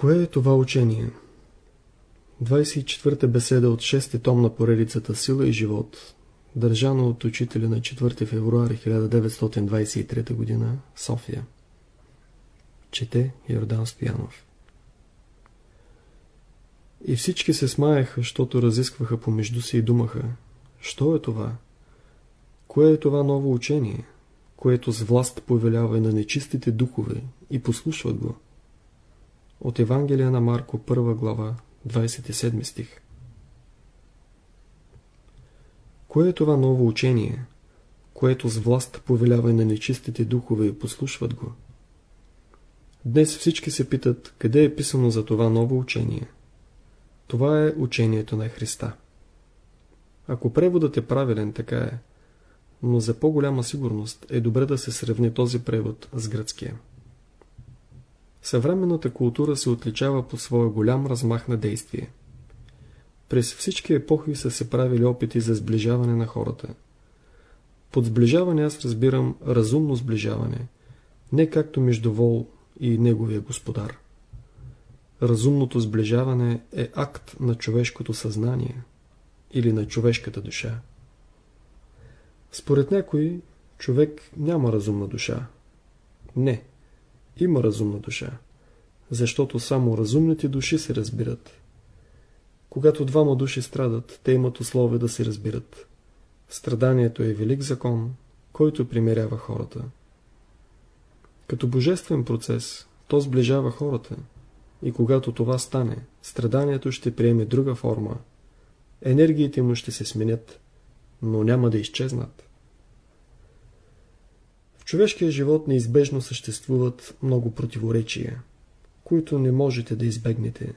Кое е това учение? 24-та беседа от 6-ти том на поредицата Сила и живот, държано от учителя на 4 февруари 1923 г. София. Чете Йордан Стоянов. И всички се смаяха, защото разискваха помежду си и думаха. Що е това? Кое е това ново учение, което с власт повелява на нечистите духове и послушват го? От Евангелия на Марко, 1 глава, 27 стих. Кое е това ново учение, което с власт повелява на нечистите духове и послушват го? Днес всички се питат, къде е писано за това ново учение. Това е учението на Христа. Ако преводът е правилен, така е. Но за по-голяма сигурност е добре да се сравни този превод с гръцкия. Съвременната култура се отличава по своя голям размах на действие. През всички епохи са се правили опити за сближаване на хората. Под сближаване аз разбирам разумно сближаване, не както между вол и неговия господар. Разумното сближаване е акт на човешкото съзнание или на човешката душа. Според някои, човек няма разумна душа. Не, има разумна душа, защото само разумните души се разбират. Когато двама души страдат, те имат условие да се разбират. Страданието е велик закон, който примерява хората. Като божествен процес, то сближава хората. И когато това стане, страданието ще приеме друга форма. Енергиите му ще се сменят, но няма да изчезнат. Човешкия живот неизбежно съществуват много противоречия, които не можете да избегнете,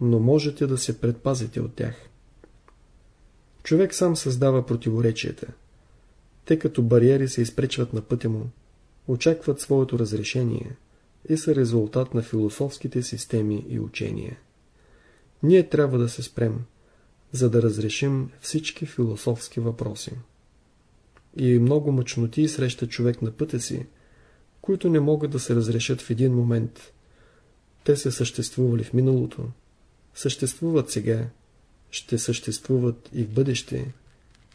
но можете да се предпазите от тях. Човек сам създава противоречията. Те като бариери се изпречват на пътя му, очакват своето разрешение и са резултат на философските системи и учения. Ние трябва да се спрем, за да разрешим всички философски въпроси. И много мъчноти среща човек на пътя си, които не могат да се разрешат в един момент. Те са съществували в миналото, съществуват сега, ще съществуват и в бъдеще.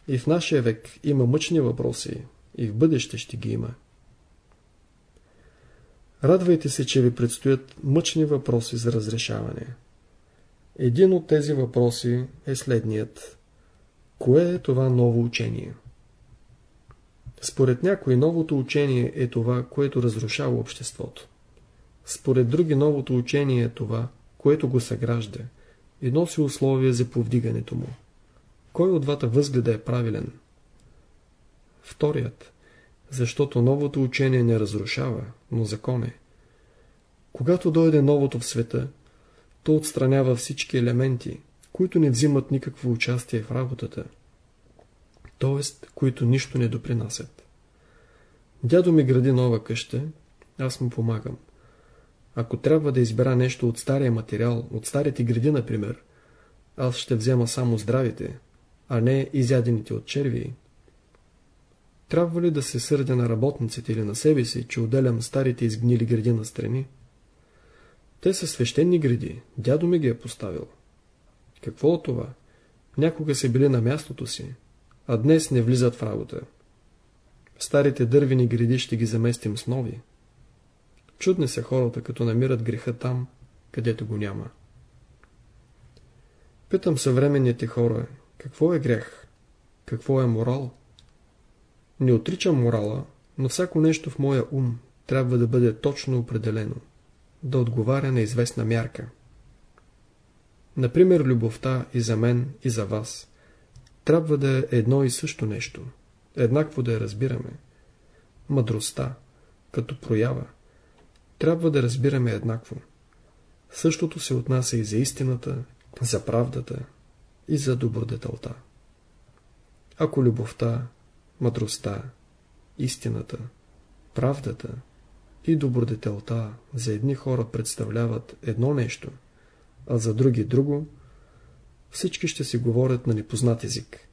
И в нашия век има мъчни въпроси, и в бъдеще ще ги има. Радвайте се, че ви предстоят мъчни въпроси за разрешаване. Един от тези въпроси е следният. Кое е това ново учение? Според някои новото учение е това, което разрушава обществото. Според други новото учение е това, което го съгражда и носи условия за повдигането му. Кой от двата възгледа е правилен? Вторият, защото новото учение не разрушава, но закон е. Когато дойде новото в света, то отстранява всички елементи, които не взимат никакво участие в работата, т.е. които нищо не допринасят. Дядо ми гради нова къща, аз му помагам. Ако трябва да избера нещо от стария материал, от старите гради, например, аз ще взема само здравите, а не изядените от червии. Трябва ли да се сърдя на работниците или на себе си, че отделям старите изгнили гради на страни? Те са свещени гради, дядо ми ги е поставил. Какво от това? Някога са били на мястото си, а днес не влизат в работа. Старите дървени гради ще ги заместим с нови. Чудни са хората, като намират греха там, където го няма. Питам съвременните хора, какво е грех? Какво е морал? Не отричам морала, но всяко нещо в моя ум трябва да бъде точно определено, да отговаря на известна мярка. Например, любовта и за мен, и за вас трябва да е едно и също нещо, еднакво да я разбираме. Мъдростта, като проява, трябва да разбираме еднакво. Същото се отнася и за истината, за правдата и за добродетелта. Ако любовта, мъдростта, истината, правдата и добродетелта за едни хора представляват едно нещо, а за други друго, всички ще си говорят на непознат език.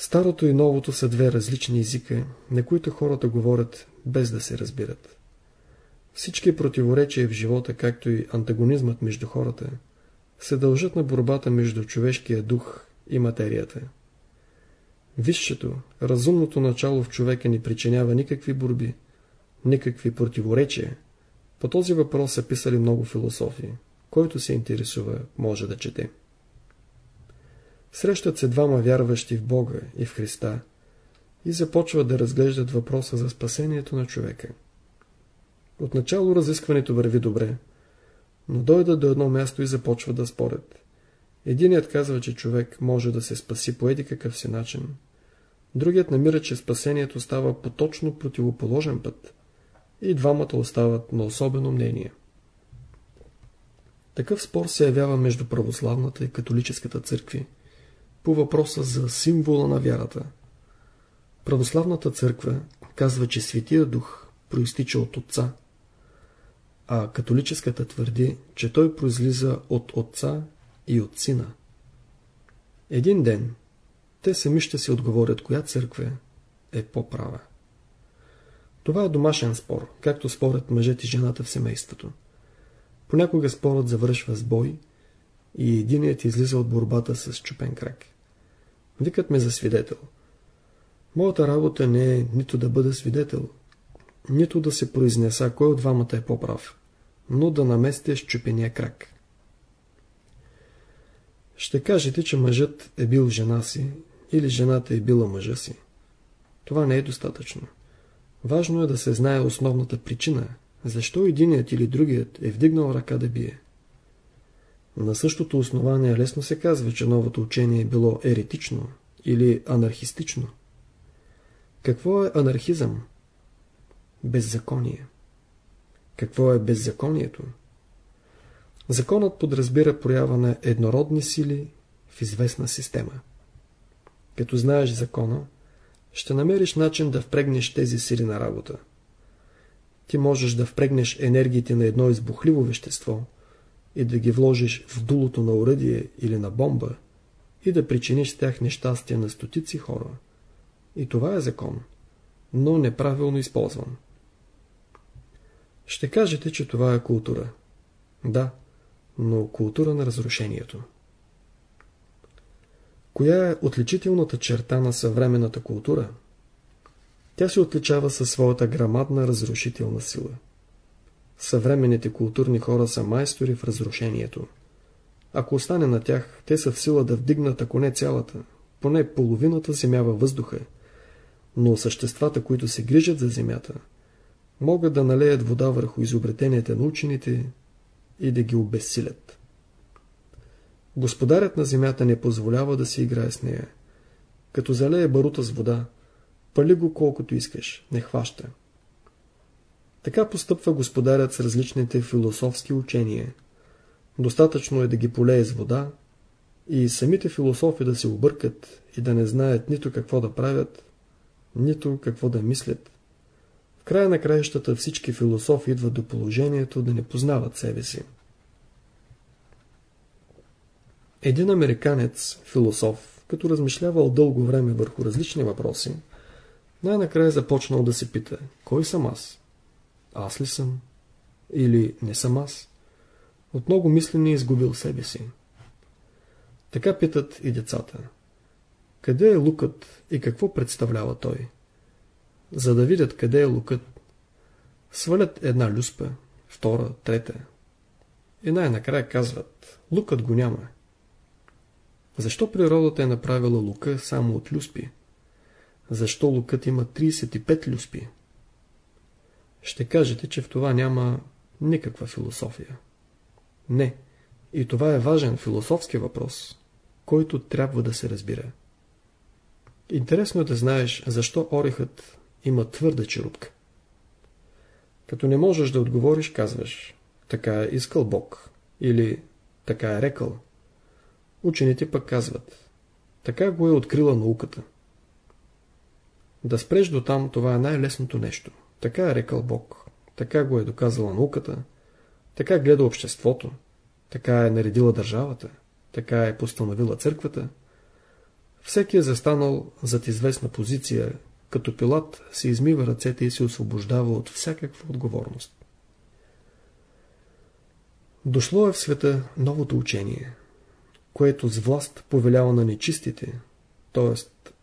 Старото и новото са две различни езика, на които хората говорят без да се разбират. Всички противоречия в живота, както и антагонизмът между хората, се дължат на борбата между човешкия дух и материята. Висшето, разумното начало в човека ни причинява никакви борби, никакви противоречия. По този въпрос са писали много философии. Който се интересува, може да чете. Срещат се двама вярващи в Бога и в Христа и започват да разглеждат въпроса за спасението на човека. Отначало разискването върви добре, но дойдат до едно място и започват да спорят. Единият казва, че човек може да се спаси по еди какъв си начин. Другият намира, че спасението става по точно противоположен път. И двамата остават на особено мнение. Такъв спор се явява между православната и католическата църкви по въпроса за символа на вярата. Православната църква казва, че Светия Дух проистича от Отца, а католическата твърди, че той произлиза от Отца и от Сина. Един ден те сами ще си отговорят коя църква е по-права. Това е домашен спор, както спорят мъжете и жената в семейството. Понякога спорът завършва с бой и единият излиза от борбата с чупен крак. Викат ме за свидетел. Моята работа не е нито да бъда свидетел, нито да се произнеса кой от двамата е по-прав, но да наместя щупения крак. Ще кажете, че мъжът е бил жена си или жената е била мъжа си. Това не е достатъчно. Важно е да се знае основната причина, защо единият или другият е вдигнал ръка да бие. На същото основание лесно се казва, че новото учение е било еретично или анархистично. Какво е анархизъм? Беззаконие. Какво е беззаконието? Законът подразбира проява на еднородни сили в известна система. Като знаеш закона, ще намериш начин да впрегнеш тези сили на работа. Ти можеш да впрегнеш енергиите на едно избухливо вещество и да ги вложиш в дулото на оръдие или на бомба и да причиниш с тях нещастие на стотици хора. И това е закон, но неправилно използван. Ще кажете, че това е култура. Да, но култура на разрушението. Коя е отличителната черта на съвременната култура? Тя се отличава със своята грамадна разрушителна сила. Съвременните културни хора са майстори в разрушението. Ако остане на тях, те са в сила да вдигнат, ако не цялата, поне половината земя във въздуха, но съществата, които се грижат за земята, могат да налеят вода върху изобретенията на учените и да ги обезсилят. Господарят на земята не позволява да се играе с нея. Като залее барута с вода, пали го колкото искаш, не хваща. Така постъпва господарят с различните философски учения. Достатъчно е да ги полее с вода и самите философи да се объркат и да не знаят нито какво да правят, нито какво да мислят. В края на краищата всички философи идват до положението да не познават себе си. Един американец, философ, като размишлявал дълго време върху различни въпроси, най-накрая започнал да се пита, кой съм аз? Аз ли съм? Или не съм аз? От много мислене изгубил себе си. Така питат и децата. Къде е лукът и какво представлява той? За да видят къде е лукът, свалят една люспа, втора, трета. И най-накрая казват, лукът го няма. Защо природата е направила лука само от люспи? Защо лукът има 35 люспи? Ще кажете, че в това няма никаква философия. Не. И това е важен философски въпрос, който трябва да се разбира. Интересно е да знаеш, защо орехът има твърда черупка. Като не можеш да отговориш, казваш, така е искал Бог, или така е рекал. Учените пък казват, така го е открила науката. Да спреш до там, това е най-лесното нещо. Така е рекал Бог, така го е доказала науката, така гледа обществото, така е наредила държавата, така е постановила църквата. Всеки е застанал зад известна позиция, като пилат се измива ръцете и се освобождава от всякаква отговорност. Дошло е в света новото учение, което с власт повелява на нечистите, т.е.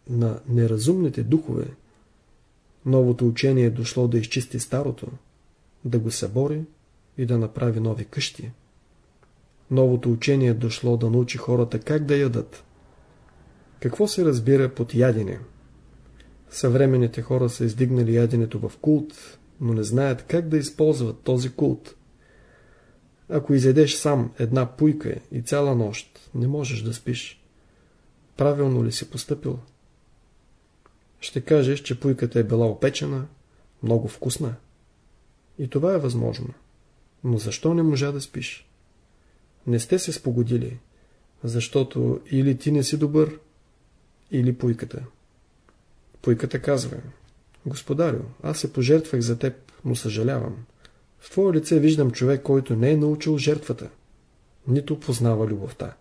на неразумните духове. Новото учение е дошло да изчисти старото, да го събори и да направи нови къщи. Новото учение е дошло да научи хората как да ядат. Какво се разбира под ядене? Съвременните хора са издигнали яденето в култ, но не знаят как да използват този култ. Ако изедеш сам една пуйка и цяла нощ, не можеш да спиш. Правилно ли си поступил? Ще кажеш, че пуйката е била опечена, много вкусна. И това е възможно. Но защо не можа да спиш? Не сте се спогодили, защото или ти не си добър, или пуйката. Пуйката казва, Господарю, аз се пожертвах за теб, но съжалявам. В твое лице виждам човек, който не е научил жертвата, нито познава любовта.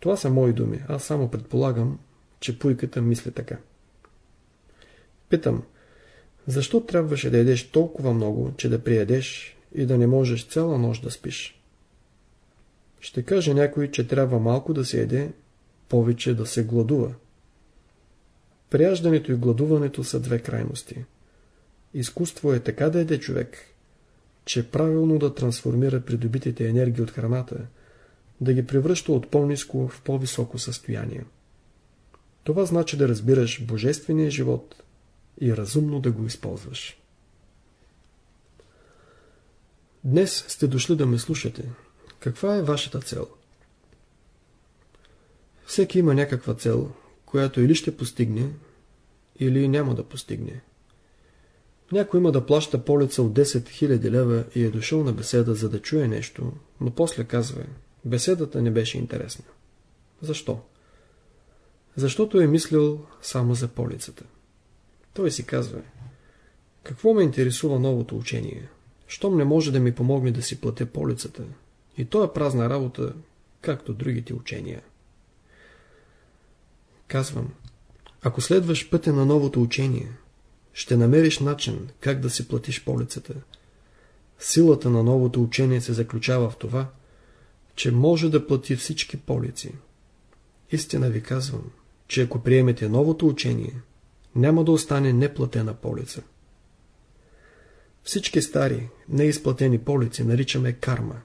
Това са мои думи, аз само предполагам, че пуйката мисли така. Питам, защо трябваше да едеш толкова много, че да приедеш и да не можеш цяла нощ да спиш? Ще каже някой, че трябва малко да се еде, повече да се гладува. Прияждането и гладуването са две крайности. Изкуство е така да еде човек, че правилно да трансформира придобитите енергии от храната, да ги превръща от по-низко в по-високо състояние. Това значи да разбираш божествения живот и разумно да го използваш. Днес сте дошли да ме слушате. Каква е вашата цел? Всеки има някаква цел, която или ще постигне, или няма да постигне. Някой има да плаща полица от 10 000 лева и е дошъл на беседа, за да чуе нещо, но после казва, беседата не беше интересна. Защо? Защото е мислил само за полицата. Той си казва, какво ме интересува новото учение? Щом не може да ми помогне да си платя полицата? И то е празна работа, както другите учения. Казвам, ако следваш пътя на новото учение, ще намериш начин как да си платиш полицата. Силата на новото учение се заключава в това, че може да плати всички полици. Истина ви казвам, че ако приемете новото учение, няма да остане неплатена полица. Всички стари, неизплатени полици наричаме карма.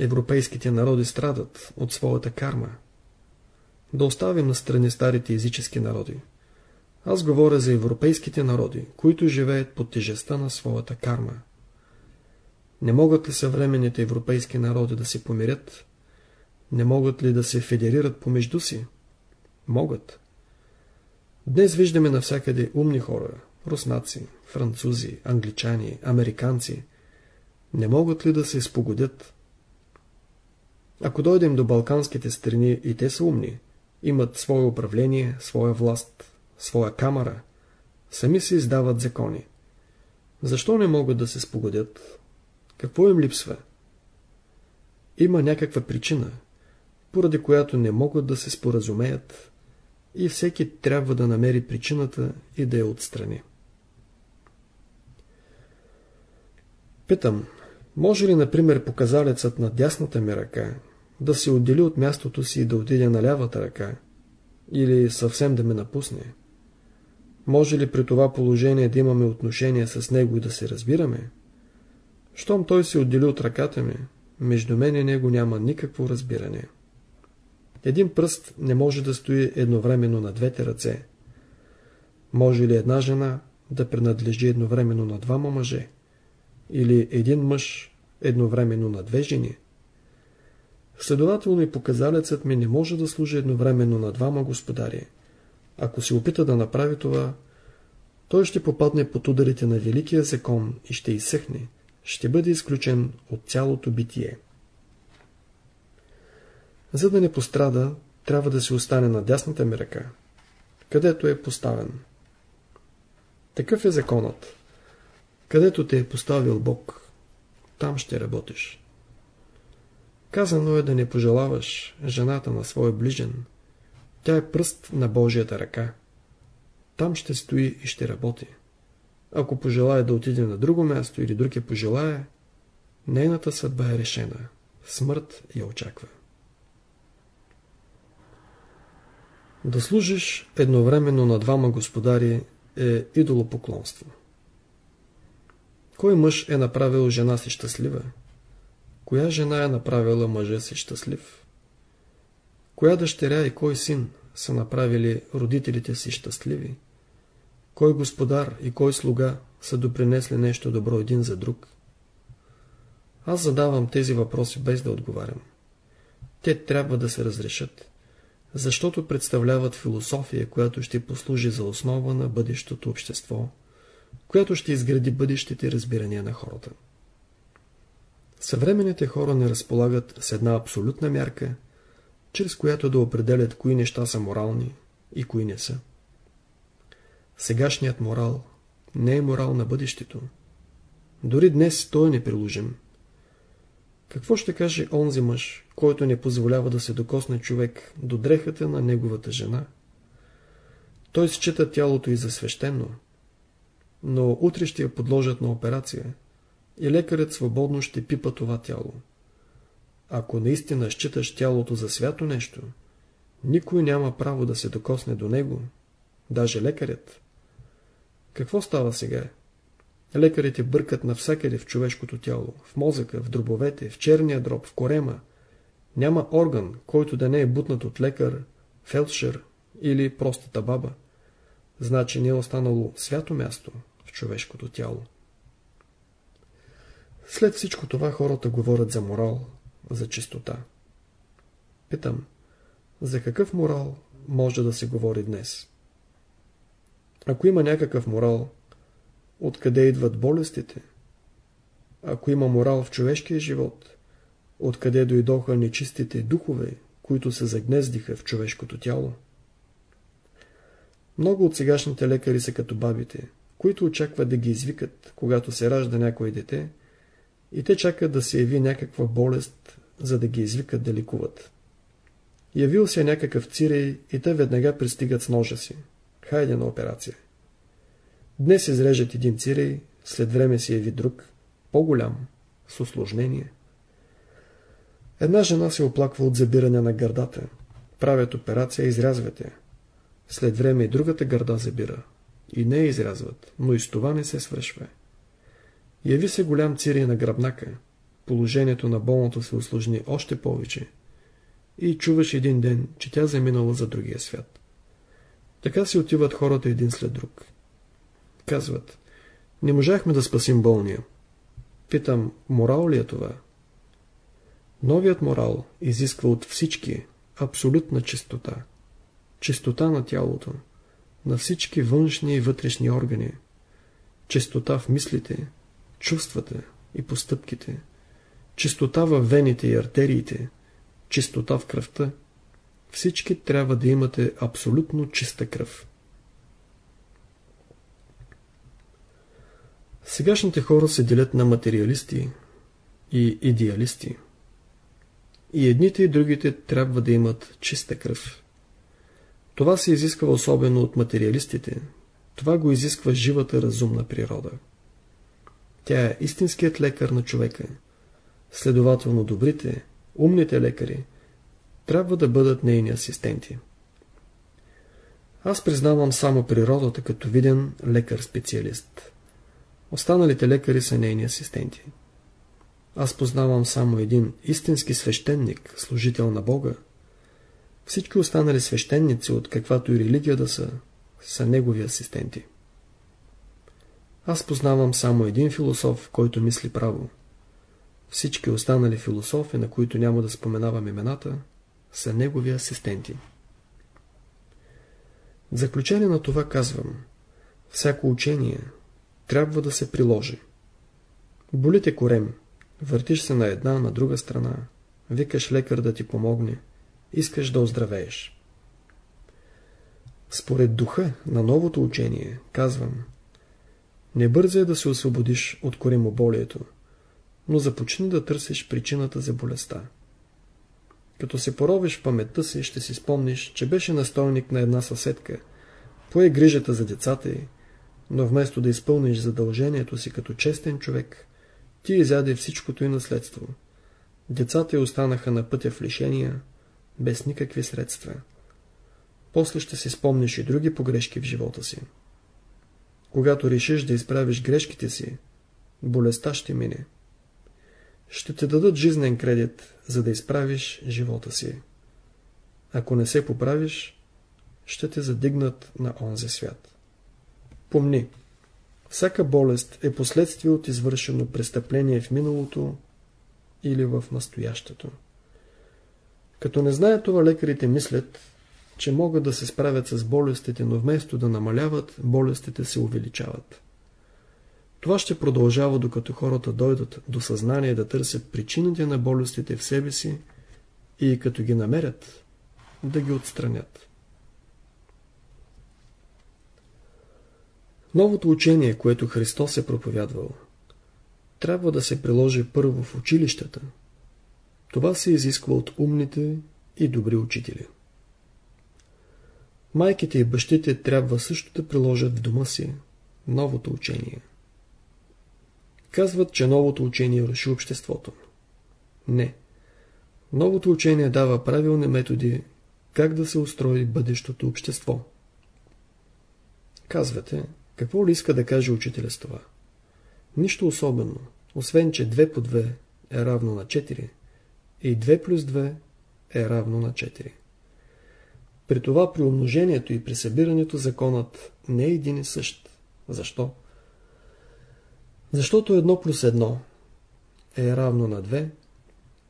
Европейските народи страдат от своята карма. Да оставим на страни старите езически народи. Аз говоря за европейските народи, които живеят под тежестта на своята карма. Не могат ли съвременните европейски народи да се помирят? Не могат ли да се федерират помежду си? Могат. Днес виждаме навсякъде умни хора, руснаци, французи, англичани, американци. Не могат ли да се спогодят? Ако дойдем до балканските страни и те са умни, имат свое управление, своя власт, своя камера, сами се издават закони. Защо не могат да се спогодят? Какво им липсва? Има някаква причина, поради която не могат да се споразумеят и всеки трябва да намери причината и да я отстрани. Питам, може ли, например, показалецът на дясната ми ръка да се отдели от мястото си и да отиде на лявата ръка, или съвсем да ме напусне? Може ли при това положение да имаме отношение с него и да се разбираме? Щом той се отдели от ръката ми, между мен и него няма никакво разбиране. Един пръст не може да стои едновременно на двете ръце. Може ли една жена да принадлежи едновременно на двама мъже? Или един мъж едновременно на две жени? Следователно и показалецът ми не може да служи едновременно на двама господари. Ако се опита да направи това, той ще попадне под ударите на великия закон и ще изсъхне, ще бъде изключен от цялото битие. За да не пострада, трябва да се остане на дясната ми ръка, където е поставен. Такъв е законът. Където те е поставил Бог, там ще работиш. Казано е да не пожелаваш жената на своя ближен. Тя е пръст на Божията ръка. Там ще стои и ще работи. Ако пожелая да отиде на друго място или друг я пожелая, Нейната съдба е решена. Смърт я очаква. Да служиш едновременно на двама господари е идолопоклонство. Кой мъж е направил жена си щастлива? Коя жена е направила мъжа си щастлив? Коя дъщеря и кой син са направили родителите си щастливи? Кой господар и кой слуга са допринесли нещо добро един за друг? Аз задавам тези въпроси без да отговарям. Те трябва да се разрешат, защото представляват философия, която ще послужи за основа на бъдещото общество, която ще изгради бъдещите разбирания на хората. Съвременните хора не разполагат с една абсолютна мярка, чрез която да определят кои неща са морални и кои не са. Сегашният морал не е морал на бъдещето. Дори днес той е неприложим. Какво ще каже онзи мъж, който не позволява да се докосне човек до дрехата на неговата жена? Той счита тялото и за свещено, но утре ще я подложат на операция и лекарят свободно ще пипа това тяло. Ако наистина считаш тялото за свято нещо, никой няма право да се докосне до него, даже лекарят. Какво става сега? Лекарите бъркат навсякъде в човешкото тяло, в мозъка, в дробовете, в черния дроб, в корема. Няма орган, който да не е бутнат от лекар, фелдшер или простата баба. Значи не е останало свято място в човешкото тяло. След всичко това хората говорят за морал, за чистота. Питам, за какъв морал може да се говори днес? Ако има някакъв морал, откъде идват болестите? Ако има морал в човешкия живот, откъде дойдоха нечистите духове, които се загнездиха в човешкото тяло? Много от сегашните лекари са като бабите, които очакват да ги извикат, когато се ражда някое дете, и те чакат да се яви някаква болест, за да ги извикат да ликуват. Явил се някакъв цирей и те веднага пристигат с ножа си. Хайде на операция. Днес изрежат един цирей, след време се яви друг, по-голям, с осложнение. Една жена се оплаква от забиране на гърдата. Правят операция, изрязвате. След време и другата гърда забира. И не я изрязват, но и с това не се свършва. Яви се голям цирей на гръбнака. Положението на болното се осложни още повече. И чуваш един ден, че тя заминала за другия свят. Така си отиват хората един след друг. Казват, не можахме да спасим болния. Питам, морал ли е това? Новият морал изисква от всички абсолютна чистота. Чистота на тялото, на всички външни и вътрешни органи. Чистота в мислите, чувствата и постъпките. Чистота в вените и артериите. Чистота в кръвта. Всички трябва да имате абсолютно чиста кръв. Сегашните хора се делят на материалисти и идеалисти. И едните и другите трябва да имат чиста кръв. Това се изисква особено от материалистите. Това го изисква живата разумна природа. Тя е истинският лекар на човека. Следователно добрите, умните лекари трябва да бъдат нейни асистенти. Аз признавам само природата като виден лекар-специалист. Останалите лекари са нейни асистенти. Аз познавам само един истински свещеник, служител на Бога. Всички останали свещеници, от каквато и религия да са, са негови асистенти. Аз познавам само един философ, който мисли право. Всички останали философи, на които няма да споменавам имената, са негови асистенти. В заключение на това казвам, всяко учение, трябва да се приложи. Болите корем, въртиш се на една, на друга страна, викаш лекар да ти помогне, искаш да оздравееш. Според духа на новото учение, казвам, не бързай да се освободиш от коремоболието, но започни да търсиш причината за болестта. Като се поровиш в паметта си, ще си спомниш, че беше настойник на една съседка, пое грижата за децата й, но вместо да изпълниш задължението си като честен човек, Ти изяде всичкото и наследство. Децата й останаха на пътя в лишения, без никакви средства. После ще си спомниш и други погрешки в живота си. Когато решиш да изправиш грешките си, болестта ще мине. Ще те дадат жизнен кредит, за да изправиш живота си. Ако не се поправиш, ще те задигнат на онзи свят. Помни, всяка болест е последствие от извършено престъпление в миналото или в настоящето. Като не знаят това, лекарите мислят, че могат да се справят с болестите, но вместо да намаляват, болестите се увеличават. Това ще продължава, докато хората дойдат до съзнание да търсят причините на болестите в себе си и като ги намерят, да ги отстранят. Новото учение, което Христос е проповядвал, трябва да се приложи първо в училищата. Това се изисква от умните и добри учители. Майките и бащите трябва също да приложат в дома си новото учение. Казват, че новото учение реши обществото. Не. Новото учение дава правилни методи как да се устрои бъдещото общество. Казвате, какво ли иска да каже учителя с това? Нищо особено, освен, че 2 по 2 е равно на 4 и 2 плюс 2 е равно на 4. При това при умножението и при събирането законът не е един и същ. Защо? Защото 1 плюс 1 е равно на 2,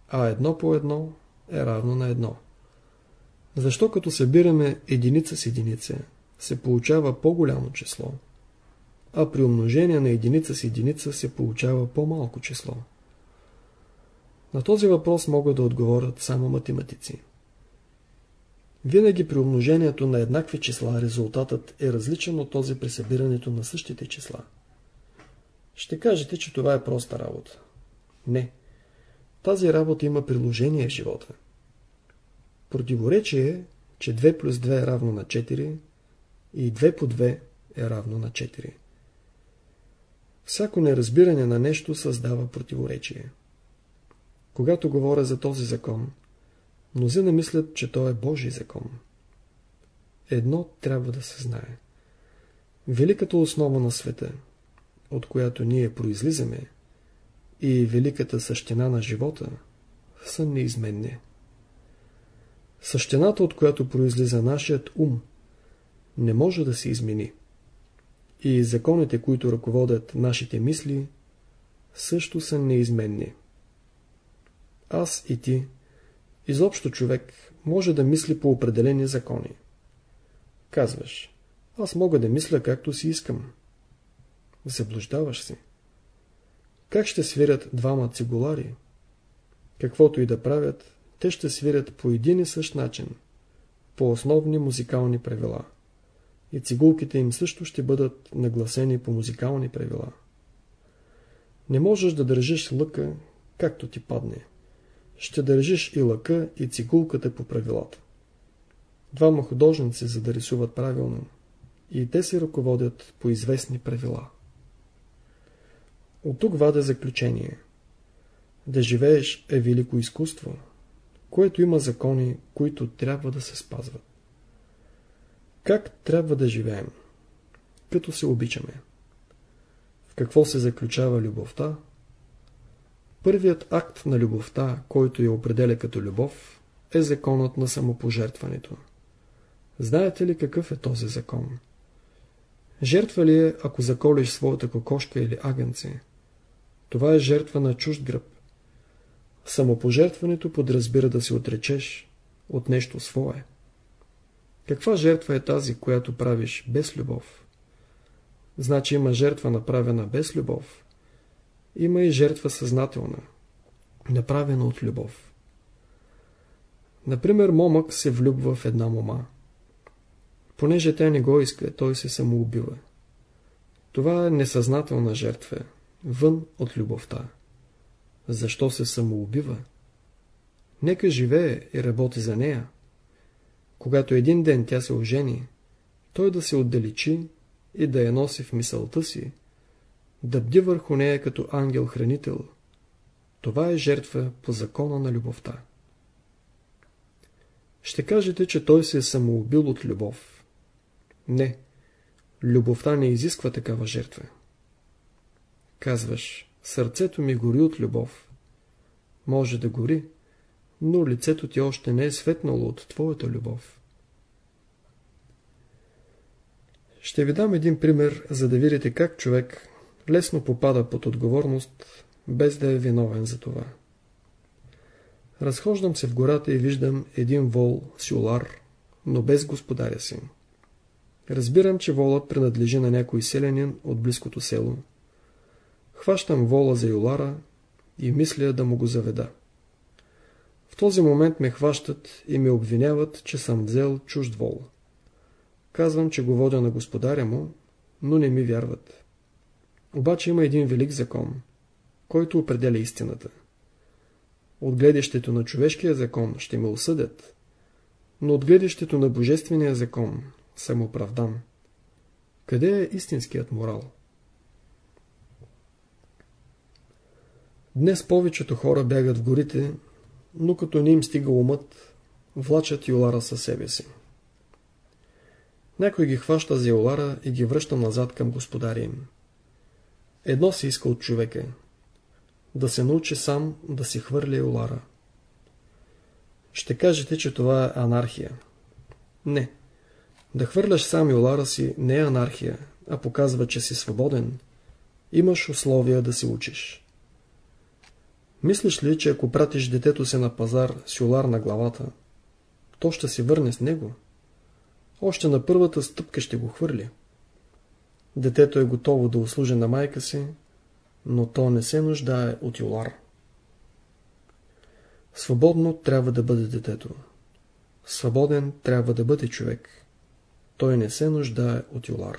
а 1 по 1 е равно на 1. Защо като събираме единица с единица, се получава по-голямо число, а при умножение на единица с единица се получава по-малко число? На този въпрос могат да отговорят само математици. Винаги при умножението на еднакви числа резултатът е различен от този при събирането на същите числа. Ще кажете, че това е проста работа. Не. Тази работа има приложение в живота. Противоречие е, че 2 плюс 2 е равно на 4 и 2 по 2 е равно на 4. Всяко неразбиране на нещо създава противоречие. Когато говоря за този закон, мнозина мислят, че той е Божий закон. Едно трябва да се знае. Великата основа на света, от която ние произлизаме, и великата същина на живота са неизменни. Същината, от която произлиза нашият ум, не може да се измени. И законите, които ръководят нашите мисли, също са неизменни. Аз и ти, изобщо човек, може да мисли по определени закони. Казваш, аз мога да мисля както си искам. Заблуждаваш се. Как ще свирят двама цигулари? Каквото и да правят, те ще свирят по един и същ начин, по основни музикални правила. И цигулките им също ще бъдат нагласени по музикални правила. Не можеш да държиш лъка, както ти падне. Ще държиш и лъка, и цигулката по правилата. Двама художници, за да рисуват правилно, и те се ръководят по известни правила. От тук вада заключение. Да живееш е велико изкуство, което има закони, които трябва да се спазват. Как трябва да живеем? Като се обичаме. В какво се заключава любовта? Първият акт на любовта, който я определя като любов, е законът на самопожертването. Знаете ли какъв е този закон? Жертва ли е, ако заколиш своята кокошка или агънце? Това е жертва на чужд гръб. Самопожертването подразбира да се отречеш от нещо свое. Каква жертва е тази, която правиш без любов? Значи има жертва направена без любов. Има и жертва съзнателна, направена от любов. Например, момък се влюбва в една мома. Понеже тя не го иска, той се самоубива. Това е несъзнателна жертва, вън от любовта. Защо се самоубива? Нека живее и работи за нея. Когато един ден тя се ожени, той да се отдалечи и да я носи в мисълта си, да бди върху нея като ангел-хранител. Това е жертва по закона на любовта. Ще кажете, че той се е самоубил от любов. Не, любовта не изисква такава жертва. Казваш, сърцето ми гори от любов. Може да гори, но лицето ти още не е светнало от твоята любов. Ще ви дам един пример, за да видите как човек лесно попада под отговорност, без да е виновен за това. Разхождам се в гората и виждам един вол с юлар, но без господаря си. Разбирам, че волът принадлежи на някой селянин от близкото село. Хващам вола за юлара и мисля да му го заведа. В този момент ме хващат и ме обвиняват, че съм взел чужд вол. Казвам, че го водя на господаря му, но не ми вярват. Обаче има един велик закон, който определя истината. От гледащето на човешкия закон ще ме осъдят, но от гледащето на божествения закон съм оправдан. Къде е истинският морал? Днес повечето хора бягат в горите, но като не им стига умът, влачат юлара със себе си. Някой ги хваща за юлара и ги връща назад към господаря им. Едно се иска от човека – да се научи сам да си хвърля юлара. Ще кажете, че това е анархия. Не. Да хвърляш сам юлара си не е анархия, а показва, че си свободен. Имаш условия да се учиш. Мислиш ли, че ако пратиш детето си на пазар с юлар на главата, то ще се върне с него? Още на първата стъпка ще го хвърли. Детето е готово да услужи на майка си, но то не се нуждае от юлар. Свободно трябва да бъде детето. Свободен трябва да бъде човек. Той не се нуждае от юлар.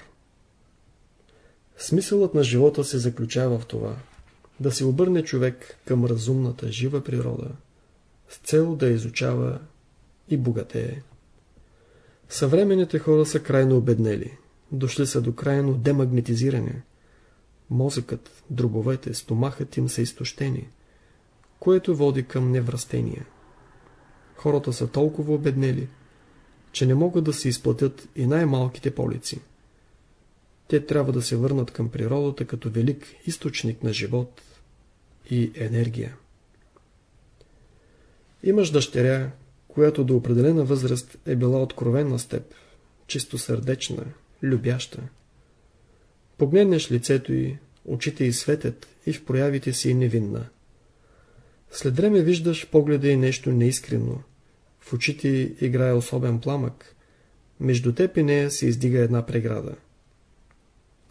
Смисълът на живота се заключава в това да се обърне човек към разумната жива природа с цел да изучава и богатее. Съвременните хора са крайно обеднели. Дошли са до крайно демагнетизиране. Мозъкът, дробовете, стомахът им са изтощени, което води към неврастения. Хората са толкова обеднели, че не могат да се изплатят и най-малките полици. Те трябва да се върнат към природата като велик източник на живот и енергия. Имаш дъщеря, която до определена възраст е била откровена с теб, чисто сърдечна, любяща. Погледнеш лицето й, очите й светят и в проявите си невинна. След време виждаш погледа и нещо неискрено. В очите й играе особен пламък. Между теб и нея се издига една преграда.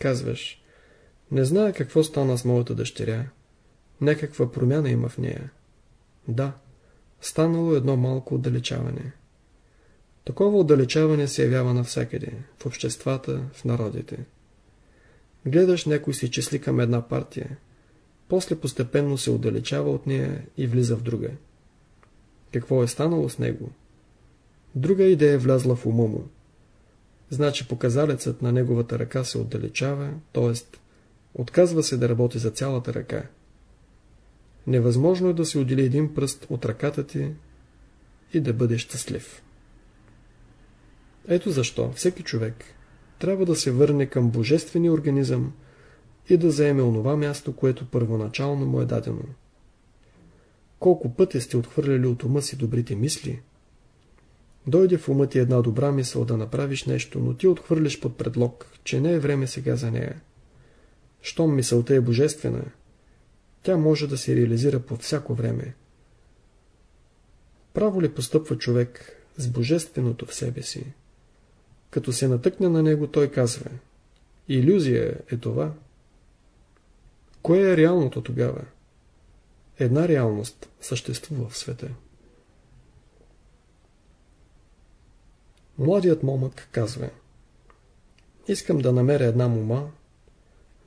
Казваш, не зная какво стана с моята дъщеря. Някаква промяна има в нея. Да, станало едно малко отдалечаване. Такова отдалечаване се явява навсякъде, в обществата, в народите. Гледаш някой си числи към една партия, после постепенно се отдалечава от нея и влиза в друга. Какво е станало с него? Друга идея е влязла в ума му. Значи показалецът на неговата ръка се отдалечава, т.е. отказва се да работи за цялата ръка. Невъзможно е да се отдели един пръст от ръката ти и да бъде щастлив. Ето защо всеки човек трябва да се върне към божествения организъм и да заеме онова място, което първоначално му е дадено. Колко пъти сте отхвърляли от ума си добрите мисли? Дойде в ума ти една добра мисъл да направиш нещо, но ти отхвърляш под предлог, че не е време сега за нея. Щом мисълта е божествена, тя може да се реализира по всяко време. Право ли постъпва човек с божественото в себе си? Като се натъкне на него, той казва Иллюзия е това. Кое е реалното тогава? Една реалност съществува в света. Младият момък казва Искам да намеря една мома,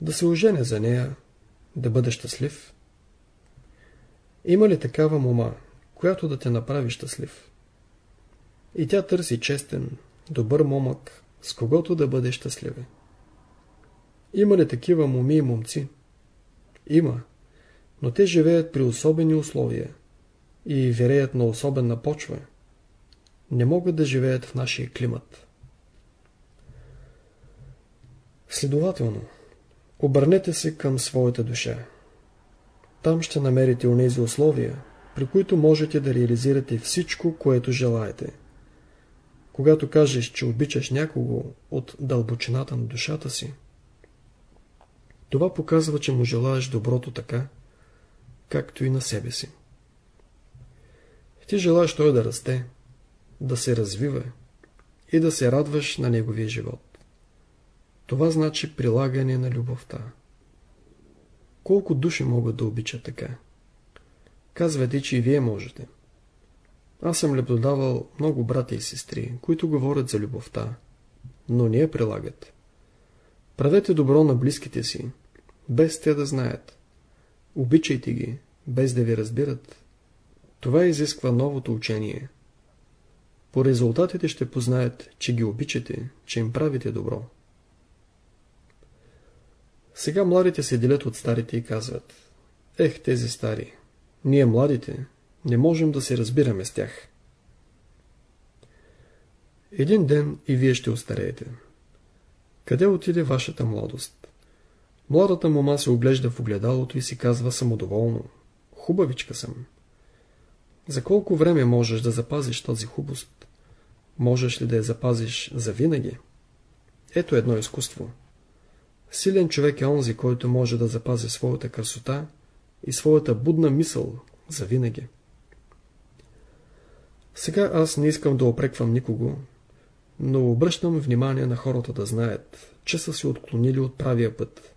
да се оженя за нея, да бъде щастлив? Има ли такава мома, която да те направи щастлив? И тя търси честен, добър момък, с когото да бъде щастлива. Има ли такива моми и момци, Има, но те живеят при особени условия и вереят на особена почва. Не могат да живеят в нашия климат. Следователно, обърнете се към своята душа. Там ще намерите онези условия, при които можете да реализирате всичко, което желаете. Когато кажеш, че обичаш някого от дълбочината на душата си, това показва, че му желаеш доброто така, както и на себе си. Ти желаеш той да расте, да се развива и да се радваш на неговия живот. Това значи прилагане на любовта. Колко души могат да обичат така? Казвате, че и вие можете. Аз съм леподавал много брати и сестри, които говорят за любовта, но не я прилагат. Правете добро на близките си, без те да знаят. Обичайте ги, без да ви разбират. Това изисква новото учение. По резултатите ще познаят, че ги обичате, че им правите добро. Сега младите се делят от старите и казват Ех, тези стари, ние младите не можем да се разбираме с тях. Един ден и вие ще остареете. Къде отиде вашата младост? Младата мома се оглежда в огледалото и си казва самодоволно. Хубавичка съм. За колко време можеш да запазиш тази хубост? Можеш ли да я запазиш за винаги? Ето едно изкуство. Силен човек е онзи, който може да запази своята красота и своята будна мисъл за винаги. Сега аз не искам да опреквам никого, но обръщам внимание на хората да знаят, че са се отклонили от правия път,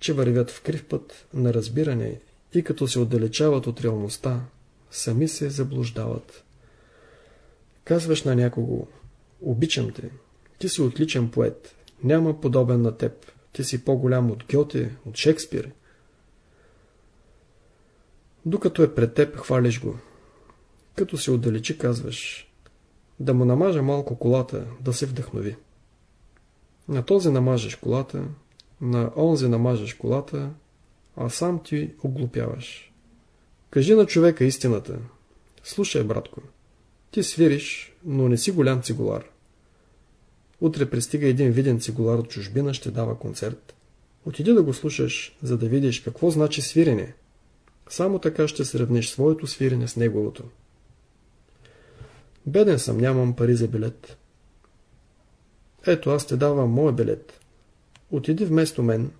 че вървят в крив път на разбиране и като се отдалечават от реалността, сами се заблуждават. Казваш на някого, обичам те, ти си отличен поет, няма подобен на теб, ти си по-голям от Гьоте, от Шекспир. Докато е пред теб, хвалиш го. Като се отдалечи, казваш, да му намажа малко колата, да се вдъхнови. На този намажеш колата, на онзи намажеш колата, а сам ти оглупяваш. Кажи на човека истината. Слушай, братко, ти свириш, но не си голям цигулар. Утре пристига един виден цигулар от чужбина, ще дава концерт. Отиди да го слушаш, за да видиш какво значи свирене. Само така ще сравниш своето свирене с неговото. Беден съм, нямам пари за билет. Ето, аз те давам моя билет. Отиди вместо мен,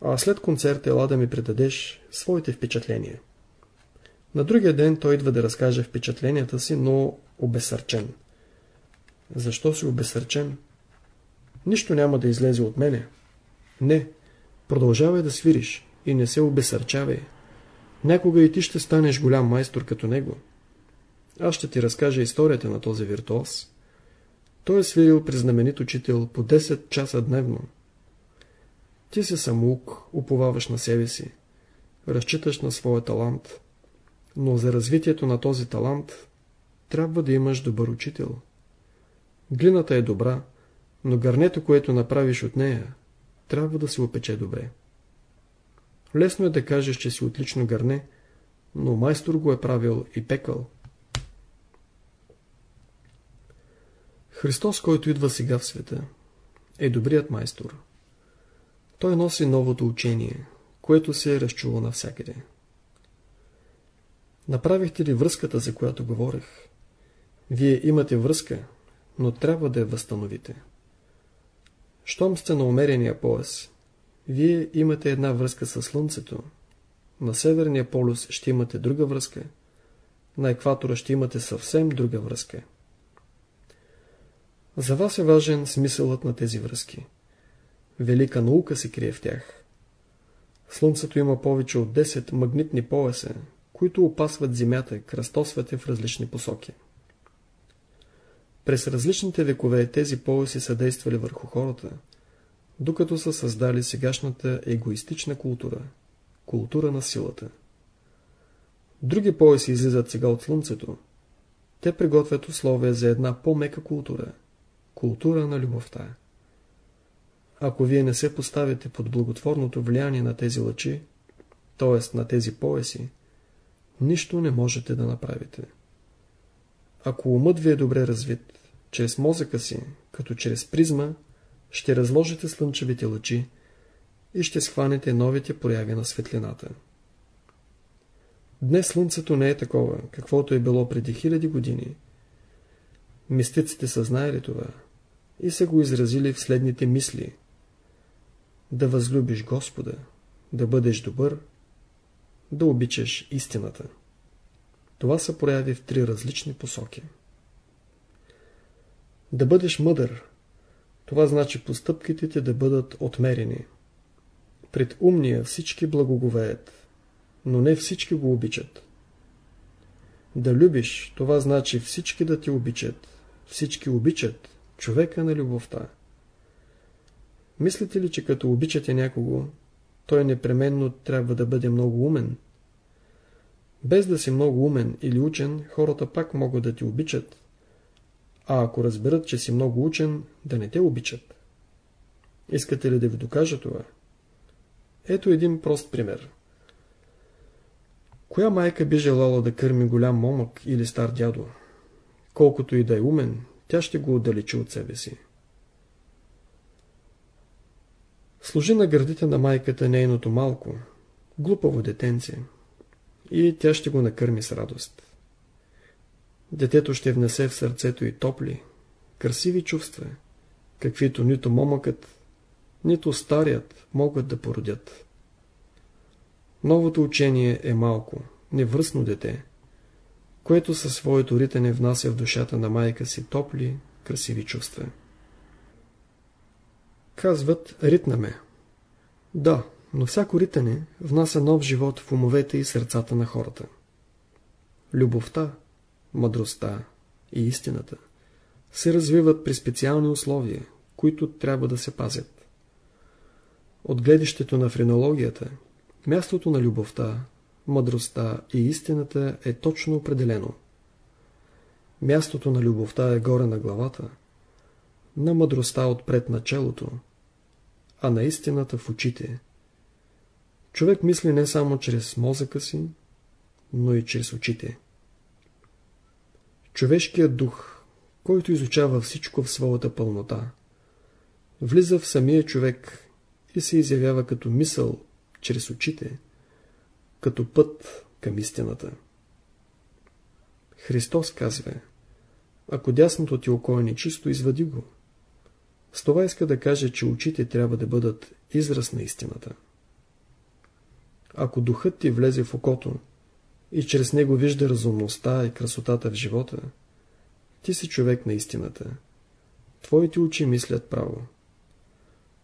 а след концерта ела да ми предадеш своите впечатления. На другия ден той идва да разкаже впечатленията си, но обесърчен. Защо си обесърчен? Нищо няма да излезе от мене. Не, продължавай да свириш и не се обесърчавай. Някога и ти ще станеш голям майстор като него. Аз ще ти разкажа историята на този виртуоз. Той е свирил при знаменит учител по 10 часа дневно. Ти си самоук, уповаваш на себе си, разчиташ на своя талант, но за развитието на този талант трябва да имаш добър учител. Глината е добра, но гърнето, което направиш от нея, трябва да се опече добре. Лесно е да кажеш, че си отлично гърне, но майстор го е правил и пекал. Христос, който идва сега в света, е добрият майстор. Той носи новото учение, което се е разчуло навсякъде. Направихте ли връзката, за която говорех? Вие имате връзка, но трябва да я възстановите. Щом сте на умерения пояс, вие имате една връзка с Слънцето. На Северния полюс ще имате друга връзка. На екватора ще имате съвсем друга връзка. За вас е важен смисълът на тези връзки. Велика наука се крие в тях. Слънцето има повече от 10 магнитни пояса, които опасват Земята, кръстосват в различни посоки. През различните векове тези пояси са действали върху хората, докато са създали сегашната егоистична култура – култура на силата. Други пояси излизат сега от Слънцето. Те приготвят условия за една по-мека култура – култура на любовта. Ако вие не се поставите под благотворното влияние на тези лъчи, т.е. на тези пояси, нищо не можете да направите. Ако умът ви е добре развит, чрез мозъка си, като чрез призма, ще разложите слънчевите лъчи и ще схванете новите прояви на светлината. Днес слънцето не е такова, каквото е било преди хиляди години. Мистиците са знаели това и са го изразили в следните мисли. Да възлюбиш Господа, да бъдеш добър, да обичаш истината. Това са прояви в три различни посоки. Да бъдеш мъдър, това значи постъпките ти да бъдат отмерени. Пред умния всички благоговеят, но не всички го обичат. Да любиш, това значи всички да ти обичат. Всички обичат човека на любовта. Мислите ли, че като обичате някого, той непременно трябва да бъде много умен? Без да си много умен или учен, хората пак могат да ти обичат, а ако разберат, че си много учен, да не те обичат. Искате ли да ви докажа това? Ето един прост пример. Коя майка би желала да кърми голям момък или стар дядо? Колкото и да е умен, тя ще го отдалечи от себе си. Служи на гърдите на майката нейното малко, глупаво детенце, и тя ще го накърми с радост. Детето ще внесе в сърцето и топли, красиви чувства, каквито нито момъкът, нито старият могат да породят. Новото учение е малко, невръсно дете, което със своето ритане внася в душата на майка си топли, красиви чувства. Казват, ритнаме. Да, но всяко ритане внася нов живот в умовете и сърцата на хората. Любовта, мъдростта и истината се развиват при специални условия, които трябва да се пазят. От гледището на френологията, мястото на любовта, мъдростта и истината е точно определено. Мястото на любовта е горе на главата, на мъдростта отпред на челото, а на истината в очите. Човек мисли не само чрез мозъка си, но и чрез очите. Човешкият дух, който изучава всичко в своята пълнота, влиза в самия човек и се изявява като мисъл чрез очите, като път към истината. Христос казва, ако дясното ти око е нечисто, извади го. С това иска да каже, че очите трябва да бъдат израз на истината. Ако духът ти влезе в окото и чрез него вижда разумността и красотата в живота, ти си човек на истината. Твоите очи мислят право.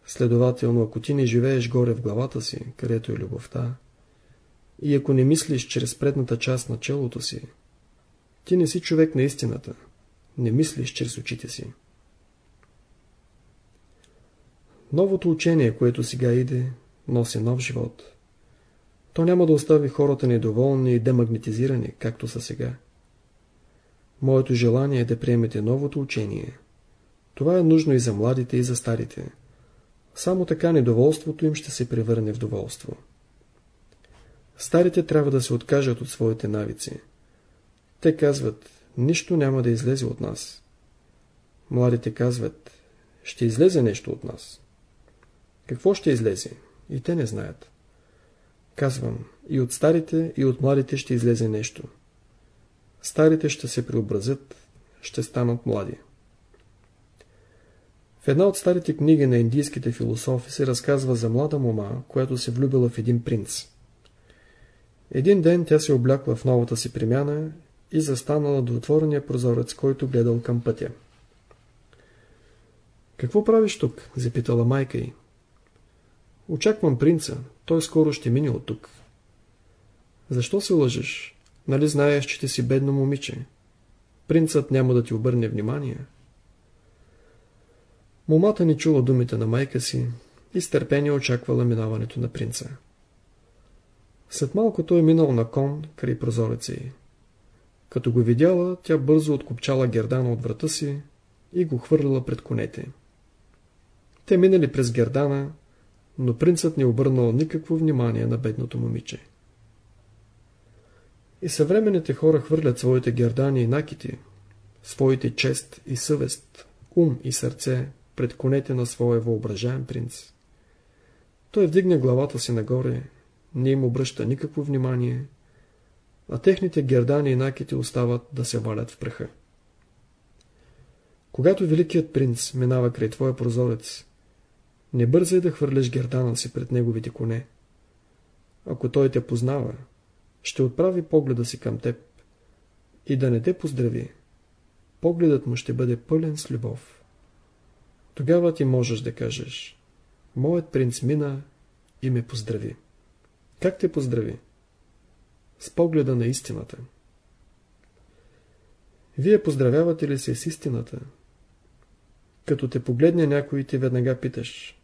Следователно, ако ти не живееш горе в главата си, където е любовта, и ако не мислиш чрез предната част на челото си, ти не си човек на истината, не мислиш чрез очите си. Новото учение, което сега иде, носи нов живот. То няма да остави хората недоволни и демагнетизирани, както са сега. Моето желание е да приемете новото учение. Това е нужно и за младите, и за старите. Само така недоволството им ще се превърне в доволство. Старите трябва да се откажат от своите навици. Те казват, нищо няма да излезе от нас. Младите казват, ще излезе нещо от нас. Какво ще излезе? И те не знаят. Казвам, и от старите, и от младите ще излезе нещо. Старите ще се преобразят, ще станат млади. В една от старите книги на индийските философи се разказва за млада мома, която се влюбила в един принц. Един ден тя се облякла в новата си премяна и застанала до отворения прозорец, който гледал към пътя. Какво правиш тук? запитала майка й. Очаквам принца, той скоро ще мине от тук. Защо се лъжеш? Нали знаеш, че ти си бедно момиче? Принцът няма да ти обърне внимание. Момата ни чула думите на майка си и с търпение очаквала минаването на принца. След малко той е минал на кон край прозореца й. Като го видяла, тя бързо откопчала гердана от врата си и го хвърлила пред конете. Те минали през гердана, но принцът не обърнал никакво внимание на бедното момиче. И съвременните хора хвърлят своите гердани и накити, своите чест и съвест, ум и сърце пред конете на своя въображаем принц. Той вдигне главата си нагоре, не им обръща никакво внимание, а техните гердани и накити остават да се валят в праха. Когато великият принц минава край твоя прозорец, не бързай да хвърляш гердана си пред неговите коне. Ако той те познава, ще отправи погледа си към теб и да не те поздрави, погледът му ще бъде пълен с любов. Тогава ти можеш да кажеш, моят принц мина и ме поздрави. Как те поздрави? С погледа на истината. Вие поздравявате ли се с истината? Като те погледне някой, ти веднага питаш.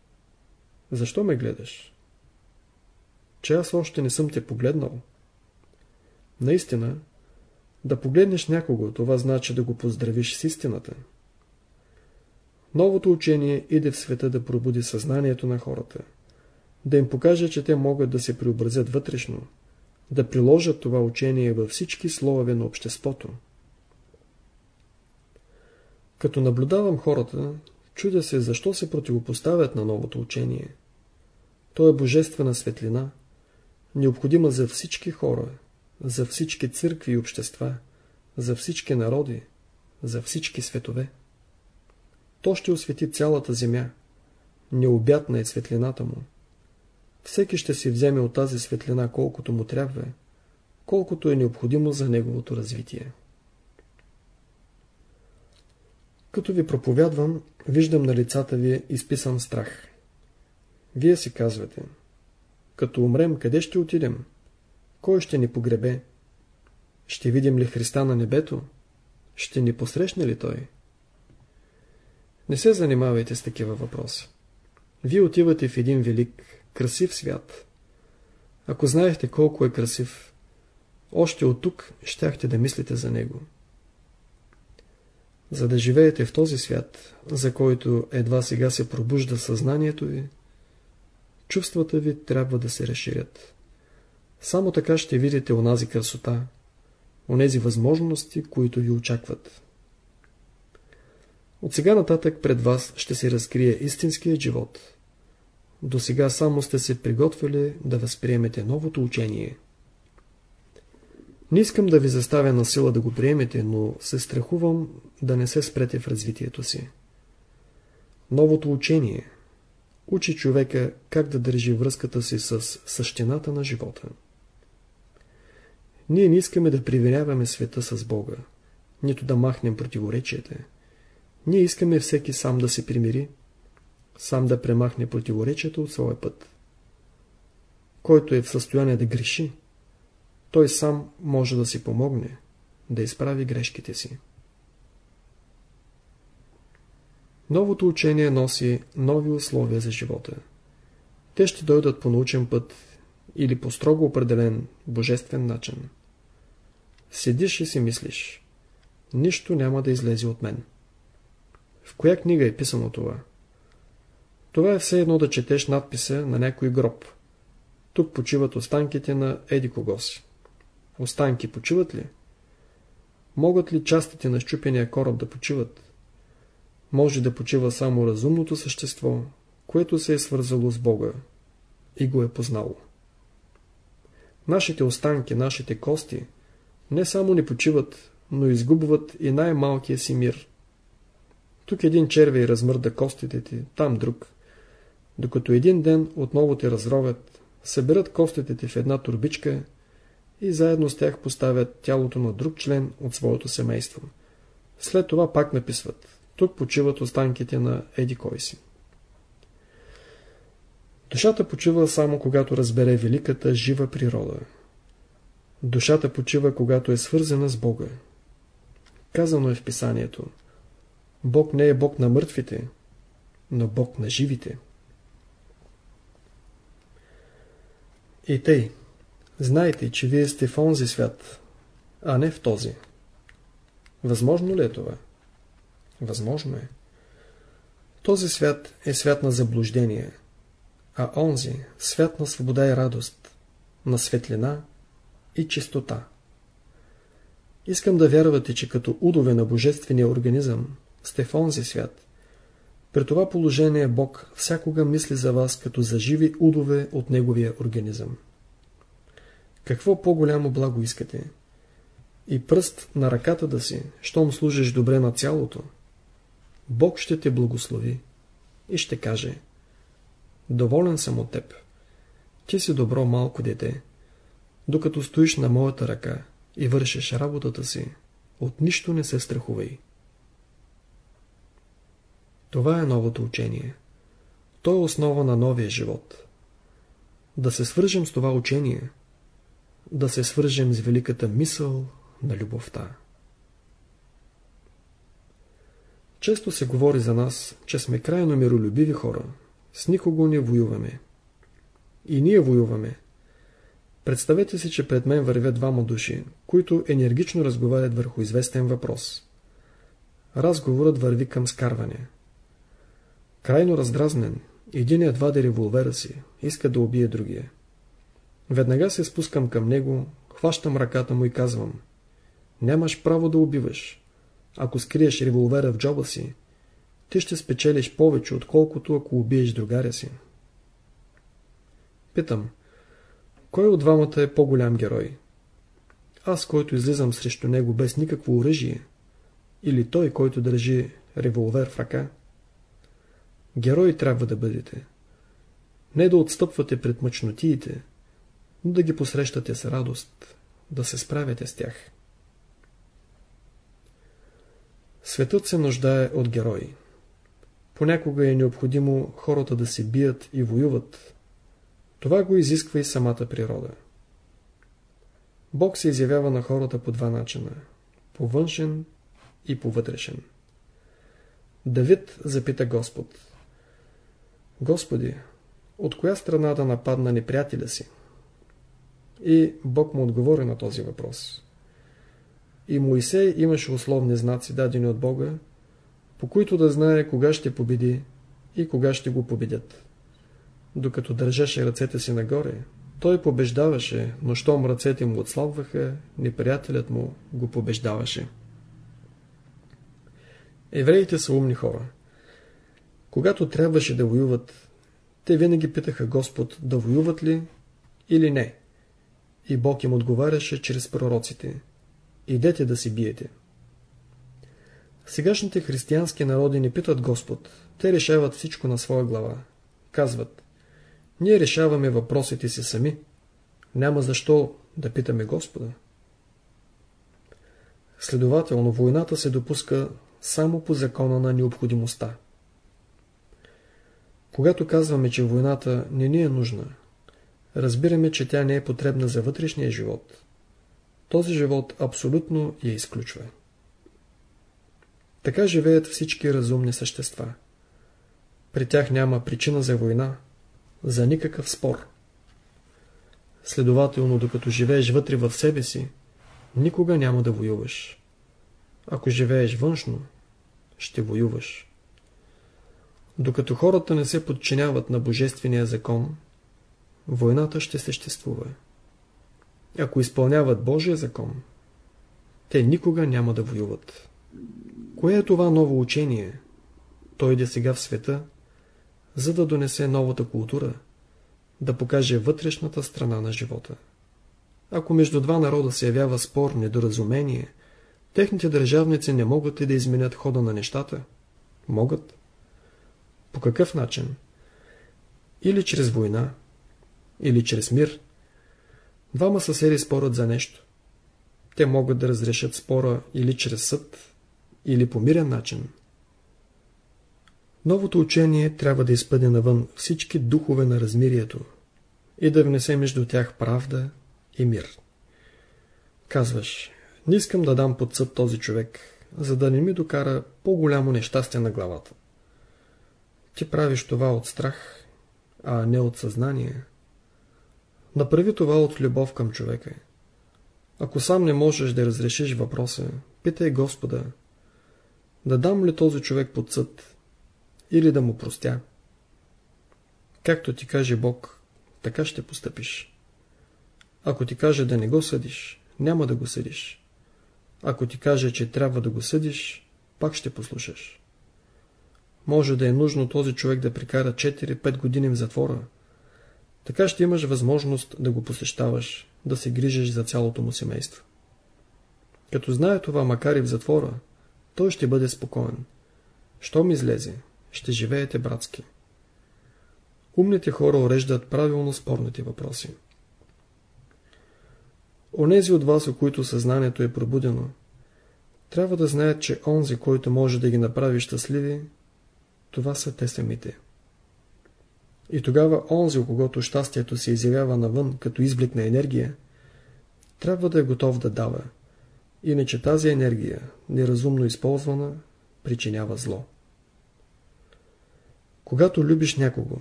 Защо ме гледаш? Че аз още не съм те погледнал. Наистина, да погледнеш някого, това значи да го поздравиш с истината. Новото учение иде в света да пробуди съзнанието на хората, да им покаже, че те могат да се преобразят вътрешно, да приложат това учение във всички слове на обществото. Като наблюдавам хората, чудя се защо се противопоставят на новото учение. То е божествена светлина, необходима за всички хора, за всички църкви и общества, за всички народи, за всички светове. То ще освети цялата земя. Необятна е светлината му. Всеки ще си вземе от тази светлина колкото му трябва, колкото е необходимо за неговото развитие. Като ви проповядвам, виждам на лицата ви изписан страх. Вие си казвате, като умрем, къде ще отидем? Кой ще ни погребе? Ще видим ли Христа на небето? Ще ни посрещне ли Той? Не се занимавайте с такива въпроси. Вие отивате в един велик, красив свят. Ако знаехте колко е красив, още от тук щяхте да мислите за него. За да живеете в този свят, за който едва сега се пробужда съзнанието ви, чувствата ви трябва да се разширят. Само така ще видите онази красота, онези възможности, които ви очакват. От сега нататък пред вас ще се разкрие истинският живот. До сега само сте се приготвили да възприемете новото учение. Не искам да ви заставя на сила да го приемете, но се страхувам да не се спрете в развитието си. Новото учение учи човека как да държи връзката си с същината на живота. Ние не искаме да приверяваме света с Бога, нито да махнем противоречията. Ние искаме всеки сам да се примири, сам да премахне противоречията от своя път. Който е в състояние да греши, той сам може да си помогне, да изправи грешките си. Новото учение носи нови условия за живота. Те ще дойдат по научен път или по строго определен божествен начин. Седиш и си мислиш. Нищо няма да излезе от мен. В коя книга е писано това? Това е все едно да четеш надписа на някой гроб. Тук почиват останките на еди кого си. Останки почиват ли? Могат ли частите на щупения кораб да почиват? Може да почива само разумното същество, което се е свързало с Бога и го е познало. Нашите останки, нашите кости не само не почиват, но изгубват и най-малкия си мир. Тук един червей размърда костите ти, там друг. Докато един ден отново те разровят, съберат костите ти в една турбичка и заедно с тях поставят тялото на друг член от своето семейство. След това пак написват. Тук почиват останките на еди кой си. Душата почива само когато разбере великата жива природа. Душата почива когато е свързана с Бога. Казано е в писанието. Бог не е Бог на мъртвите, но Бог на живите. И тъй, знайте, че вие сте в онзи свят, а не в този. Възможно ли е това? Възможно е. Този свят е свят на заблуждение, а онзи – свят на свобода и радост, на светлина и чистота. Искам да вярвате, че като удове на божествения организъм сте в онзи свят. При това положение Бог всякога мисли за вас като за живи удове от Неговия организъм. Какво по-голямо благо искате? И пръст на ръката да си, щом служиш добре на цялото. Бог ще те благослови и ще каже Доволен съм от теб. Ти си добро малко дете. Докато стоиш на моята ръка и вършиш работата си, от нищо не се страхувай. Това е новото учение. То е основа на новия живот. Да се свържем с това учение, да се свържем с великата мисъл на любовта. Често се говори за нас, че сме крайно миролюбиви хора. С никого не воюваме. И ние воюваме. Представете си, че пред мен вървят двама души, които енергично разговарят върху известен въпрос. Разговорът върви към скарване. Крайно раздразнен, единият вади револвера си, иска да убие другия. Веднага се спускам към него, хващам ръката му и казвам Нямаш право да убиваш. Ако скриеш револвера в джоба си, ти ще спечелиш повече, отколкото ако убиеш другаря си. Питам, кой от двамата е по-голям герой? Аз, който излизам срещу него без никакво оръжие, или той, който държи револвер в ръка? Герои трябва да бъдете. Не да отстъпвате пред мъчнотиите, но да ги посрещате с радост, да се справяте с тях. Светът се нуждае от герои. Понякога е необходимо хората да се бият и воюват. Това го изисква и самата природа. Бог се изявява на хората по два начина – по външен и по вътрешен. Давид запита Господ. Господи, от коя страна да нападна неприятеля си? И Бог му отговори на този въпрос. И Моисей имаше условни знаци, дадени от Бога, по които да знае кога ще победи и кога ще го победят. Докато държеше ръцете си нагоре, той побеждаваше, но щом ръцете му отслабваха, неприятелят му го побеждаваше. Евреите са умни хора. Когато трябваше да воюват, те винаги питаха Господ да воюват ли или не. И Бог им отговаряше чрез пророците. Идете да си биете. Сегашните християнски народи не питат Господ. Те решават всичко на своя глава. Казват, ние решаваме въпросите си сами. Няма защо да питаме Господа. Следователно, войната се допуска само по закона на необходимостта. Когато казваме, че войната не ни е нужна, разбираме, че тя не е потребна за вътрешния живот. Този живот абсолютно я изключва. Така живеят всички разумни същества. При тях няма причина за война, за никакъв спор. Следователно, докато живееш вътре в себе си, никога няма да воюваш. Ако живееш външно, ще воюваш. Докато хората не се подчиняват на Божествения закон, войната ще съществува. Ако изпълняват Божия закон, те никога няма да воюват. Кое е това ново учение? Той иде сега в света, за да донесе новата култура, да покаже вътрешната страна на живота. Ако между два народа се явява спор, недоразумение, техните държавници не могат ли да изменят хода на нещата? Могат. По какъв начин? Или чрез война, или чрез мир. Двама съседи спорят за нещо. Те могат да разрешат спора или чрез съд, или по мирен начин. Новото учение трябва да изпъде навън всички духове на размирието и да внесе между тях правда и мир. Казваш, не искам да дам под съд този човек, за да не ми докара по-голямо нещастие на главата. Ти правиш това от страх, а не от съзнание. Направи това от любов към човека. Ако сам не можеш да разрешиш въпроса, питай Господа, да дам ли този човек под съд или да му простя. Както ти каже Бог, така ще постъпиш. Ако ти каже да не го съдиш, няма да го съдиш. Ако ти каже, че трябва да го съдиш, пак ще послушаш. Може да е нужно този човек да прекара 4-5 години в затвора. Така ще имаш възможност да го посещаваш, да се грижиш за цялото му семейство. Като знае това, макар и в затвора, той ще бъде спокоен. Щом излезе, ще живеете братски. Умните хора уреждат правилно спорните въпроси. Онези от вас, у които съзнанието е пробудено, трябва да знаят, че онзи, който може да ги направи щастливи, това са те самите. И тогава онзи, у когото щастието се изявява навън като изблик на енергия, трябва да е готов да дава, иначе тази енергия, неразумно използвана, причинява зло. Когато любиш някого,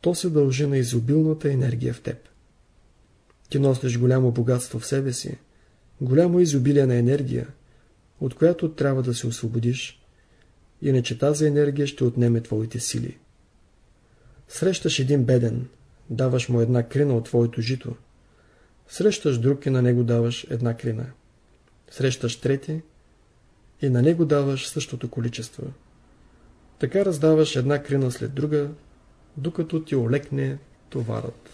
то се дължи на изобилната енергия в теб. Ти носиш голямо богатство в себе си, голямо изобилие на енергия, от която трябва да се освободиш, иначе тази енергия ще отнеме твоите сили. Срещаш един беден, даваш му една крина от твоето жито. Срещаш друг и на него даваш една крина. Срещаш трети и на него даваш същото количество. Така раздаваш една крина след друга, докато ти олекне товарът.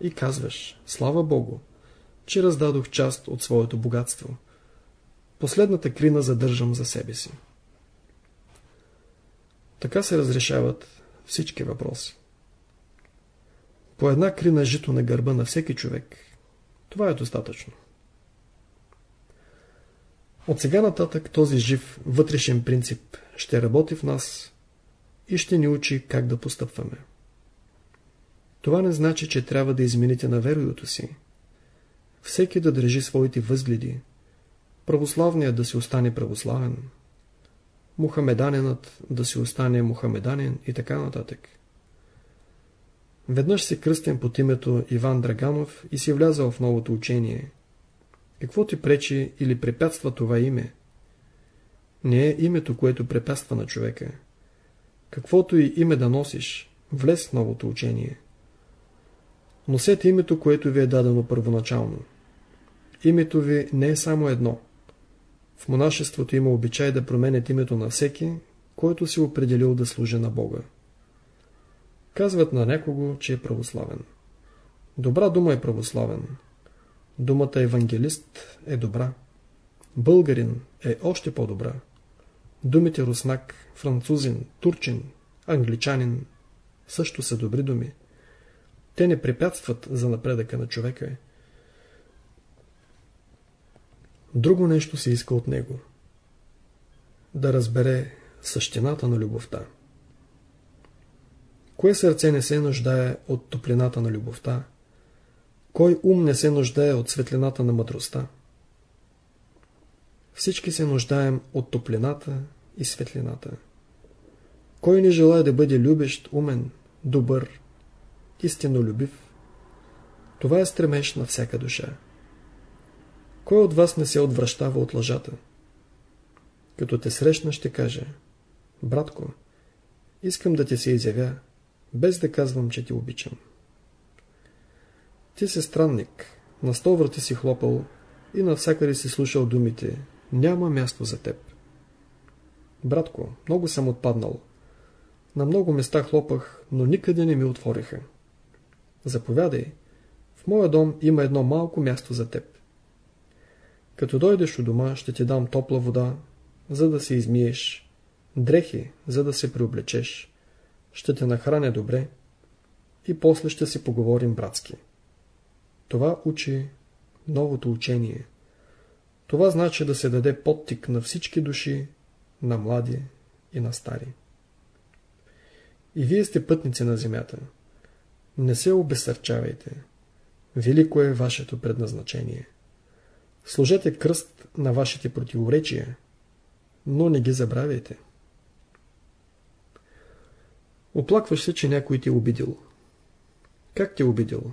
И казваш, слава Богу, че раздадох част от своето богатство. Последната крина задържам за себе си. Така се разрешават всички въпроси. По една крина жито на гърба на всеки човек, това е достатъчно. От сега нататък този жив вътрешен принцип ще работи в нас и ще ни учи как да постъпваме. Това не значи, че трябва да измените на вероюто си. Всеки да държи своите възгледи. Православният да си остане православен. Мухамеданинът да си остане мухамеданин и така нататък. Веднъж се кръстен под името Иван Драганов и си влязал в новото учение. Какво ти пречи или препятства това име? Не е името, което препятства на човека. Каквото и име да носиш, влез в новото учение. Носете името, което ви е дадено първоначално. Името ви не е само едно. В монашеството има обичай да променят името на всеки, който си определил да служи на Бога. Казват на някого, че е православен. Добра дума е православен. Думата евангелист е добра. Българин е още по-добра. Думите руснак, французин, турчин, англичанин също са добри думи. Те не препятстват за напредъка на човека. Друго нещо се иска от него. Да разбере същината на любовта. Кое сърце не се нуждае от топлината на любовта? Кой ум не се нуждае от светлината на мъдростта? Всички се нуждаем от топлината и светлината. Кой не желая да бъде любещ, умен, добър, истинолюбив? Това е стремеж на всяка душа. Кой от вас не се отвръщава от лъжата? Като те срещна ще каже, братко, искам да ти се изявя, без да казвам, че ти обичам. Ти си странник, на сто си хлопал и навсякъде си слушал думите, няма място за теб. Братко, много съм отпаднал. На много места хлопах, но никъде не ми отвориха. Заповядай, в моя дом има едно малко място за теб. Като дойдеш у дома, ще ти дам топла вода, за да се измиеш, дрехи, за да се приоблечеш, ще те нахраня добре и после ще си поговорим братски. Това учи новото учение. Това значи да се даде подтик на всички души, на млади и на стари. И вие сте пътници на земята. Не се обесърчавайте. Велико е вашето предназначение. Служете кръст на вашите противоречия, но не ги забравяйте. Оплакваш се, че някой ти е обидил. Как ти е обидил?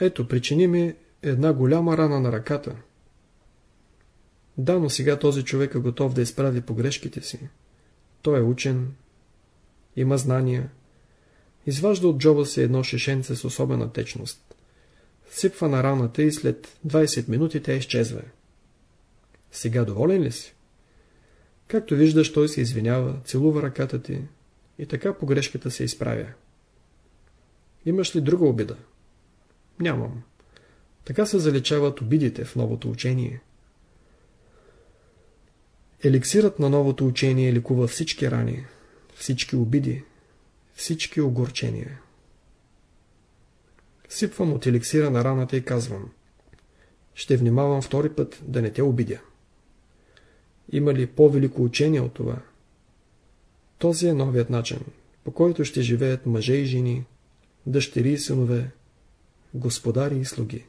Ето, причини ми една голяма рана на ръката. Да, но сега този човек е готов да изправи погрешките си. Той е учен, има знания. Изважда от джоба си едно шишенце с особена течност. Сипва на раната и след 20 минути тя изчезва. Сега доволен ли си? Както виждаш, той се извинява, целува ръката ти и така погрешката се изправя. Имаш ли друга обида? Нямам. Така се заличават обидите в новото учение. Еликсирът на новото учение ликува всички рани, всички обиди, всички огорчения. Сипвам от еликсира на раната и казвам Ще внимавам втори път да не те обидя. Има ли по-велико учение от това? Този е новият начин, по който ще живеят мъже и жени, дъщери и синове, господари и слуги.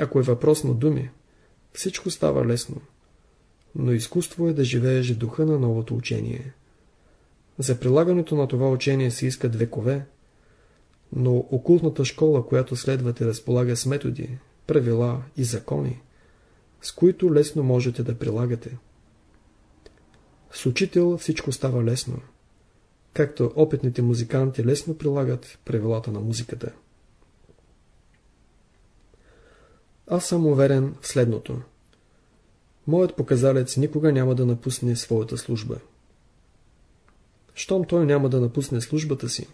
Ако е въпрос на думи, всичко става лесно, но изкуство е да живееш в духа на новото учение. За прилагането на това учение се искат векове, но окултната школа, която следвате, разполага с методи, правила и закони, с които лесно можете да прилагате. С учител всичко става лесно, както опитните музиканти лесно прилагат правилата на музиката. Аз съм уверен в следното. Моят показалец никога няма да напусне своята служба. Щом той няма да напусне службата си,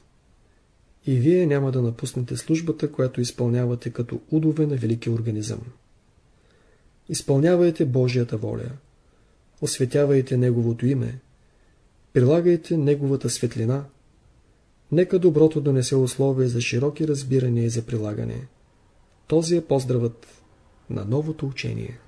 и вие няма да напуснете службата, която изпълнявате като удове на великия организъм. Изпълнявайте Божията воля, осветявайте Неговото име, прилагайте Неговата светлина. Нека доброто донесе условия за широки разбирания и за прилагане. Този е поздравът на новото учение.